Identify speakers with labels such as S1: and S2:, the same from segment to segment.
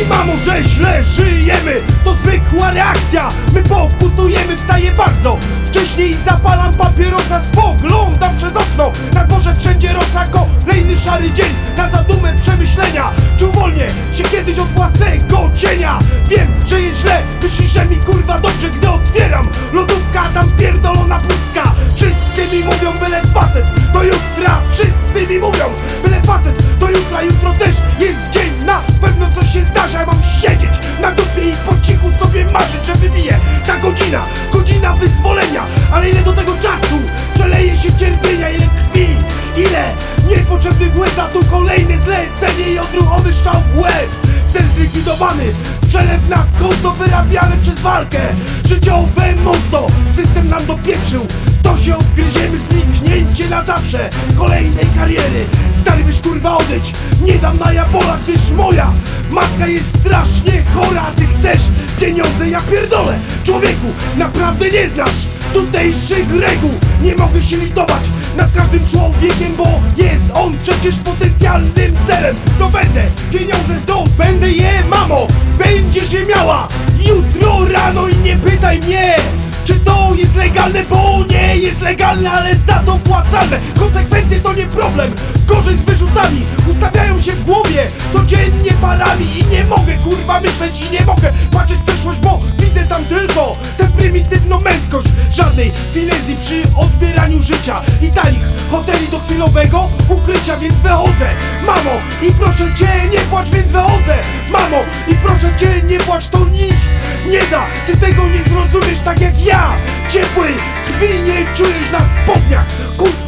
S1: I mamo, że źle żyjemy. To zwykła reakcja. My pokutujemy, wstaję bardzo. Wcześniej zapalam papierosa Spoglądam przez okno. Na dworze wszędzie rosa Kolejny szary dzień. Na zadumę przemyślenia się kiedyś od własnego cienia. Wiem, że jest źle Myślisz, że mi kurwa dobrze Gdy otwieram lodówka Tam pierdolona pustka. Wszyscy mi mówią byle facet Do jutra. Wszyscy mi mówią byle facet Do jutra, jutro też jest dzień Na pewno coś się zdarza. Ja mam siedzieć na dupie niepotrzebnych łez A tu kolejne zlecenie i odruchowy strzał w łeb. Cel zlikwidowany Przelew na konto wyrabiany przez walkę. Życiowe motto System nam dopieprzył. To się odgryziemy zniknięcie na zawsze Kolejnej kariery. Stary wiesz kurwa odejdź. Nie dam na jabola gdyż moja Matka jest strasznie chora pieniądze ja pierdolę. Człowieku naprawdę nie znasz tutejszych reguł. Nie mogę się litować nad każdym człowiekiem Bo jest on przecież potencjalnym celem. Zdobędę pieniądze zdobędę je mamo. Będziesz je miała. Jutro rano i nie pytaj mnie czy to jest legalne, bo nie jest legalne, ale za to płacalne. Konsekwencje to nie problem, gorzej z wyrzutami. Ustawiają się w głowie parami I nie mogę kurwa myśleć i nie mogę patrzeć w przeszłość, bo widzę tam tylko Tę prymitywną męskość. Żadnej finezji przy odbieraniu życia I tanich hoteli do chwilowego ukrycia, więc wychodzę. Mamo, i proszę cię nie płacz, więc wychodzę. Mamo, i proszę cię nie płacz, to nic nie da. Ty tego nie zrozumiesz tak jak ja. Ciepłej krwi nie czujesz na spodniach. Pierdolonej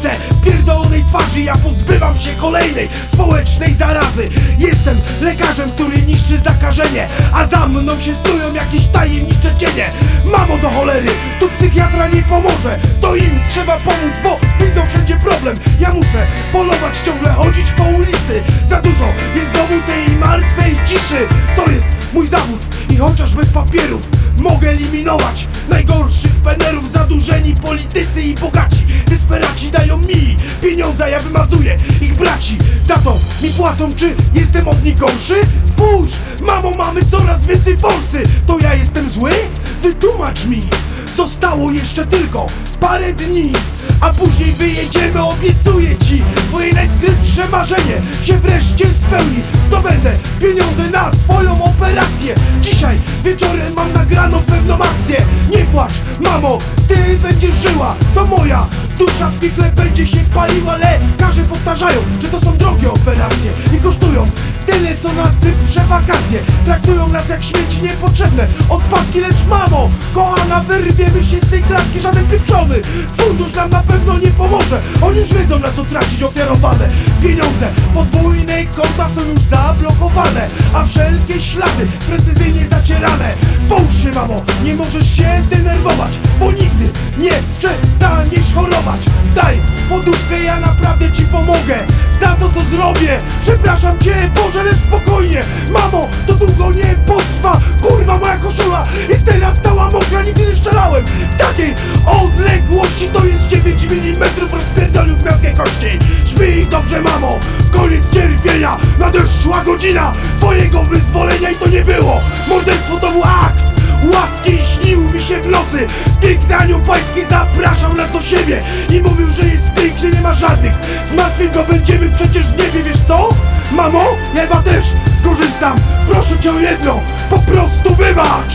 S1: twarzy Ja pozbywam się kolejnej społecznej zarazy. Jestem lekarzem, który niszczy zakażenie A za mną się snują jakieś tajemnicze cienie. Mamo do cholery, tu psychiatra nie pomoże. To im trzeba pomóc, bo widzą wszędzie problem. Ja muszę polować, ciągle chodzić po ulicy. Za dużo jest znowu tej martwej ciszy. To jest mój zawód i chociaż bez papierów Mogę eliminować najgorszych penerów Politycy i bogaci. Desperaci dają mi pieniądze, ja wymazuję ich braci. Za to mi płacą, czy jestem od nich gorszy? Spójrz, mamo, mamy coraz więcej forsy. To ja jestem zły? Wytłumacz mi. Zostało jeszcze tylko parę dni A później wyjedziemy, obiecuję ci. Twoje najskrytsze marzenie się wreszcie spełni. Zdobędę pieniądze na twoją operację. Dzisiaj wieczorem mam nagraną pewną akcję. Nie płacz, mamo, ty będziesz żyła. To moja dusza w pikle będzie się paliła Lekarze powtarzają, że to są drogie operacje I kosztują tyle co na Cyprze wakacje Traktują nas jak śmieci niepotrzebne Odpadki, lecz mamo, kochana wyrwiemy się z tej klatki Żaden pieprzony fundusz nam na pewno nie pomoże. Oni już wiedzą na co tracić ofiarowane Pieniądze, podwójne konta są już zablokowane A wszelkie ślady precyzyjnie zacierane. Połóż się mamo, nie możesz się denerwować Bo nigdy nie przestaniesz chorować. Daj poduszkę, ja naprawdę ci pomogę. Za to co zrobię, przepraszam cię Boże, lecz spokojnie. Mamo, to długo nie potrwa. Kurwa, moja koszula jest teraz cała mokra Nigdy nie strzelałem. Z takiej odległości To jest 9 mm rozpierdolił w miastkę kości dobrze mamo, koniec cierpienia. Nadeszła godzina. Twojego wyzwolenia I to nie było. Morderstwo, to był akt. Łaski śnił mi się w nocy. Piękny anioł pański zapraszał nas do siebie I mówił, że jest pięknie, nie ma żadnych. Zmartwień będziemy przecież w niebie, wiesz co? Mamo, ja chyba też. Skorzystam. Proszę cię o jedno, po prostu wybacz